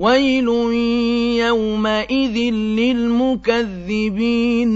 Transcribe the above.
ويل يومئذ للمكذبين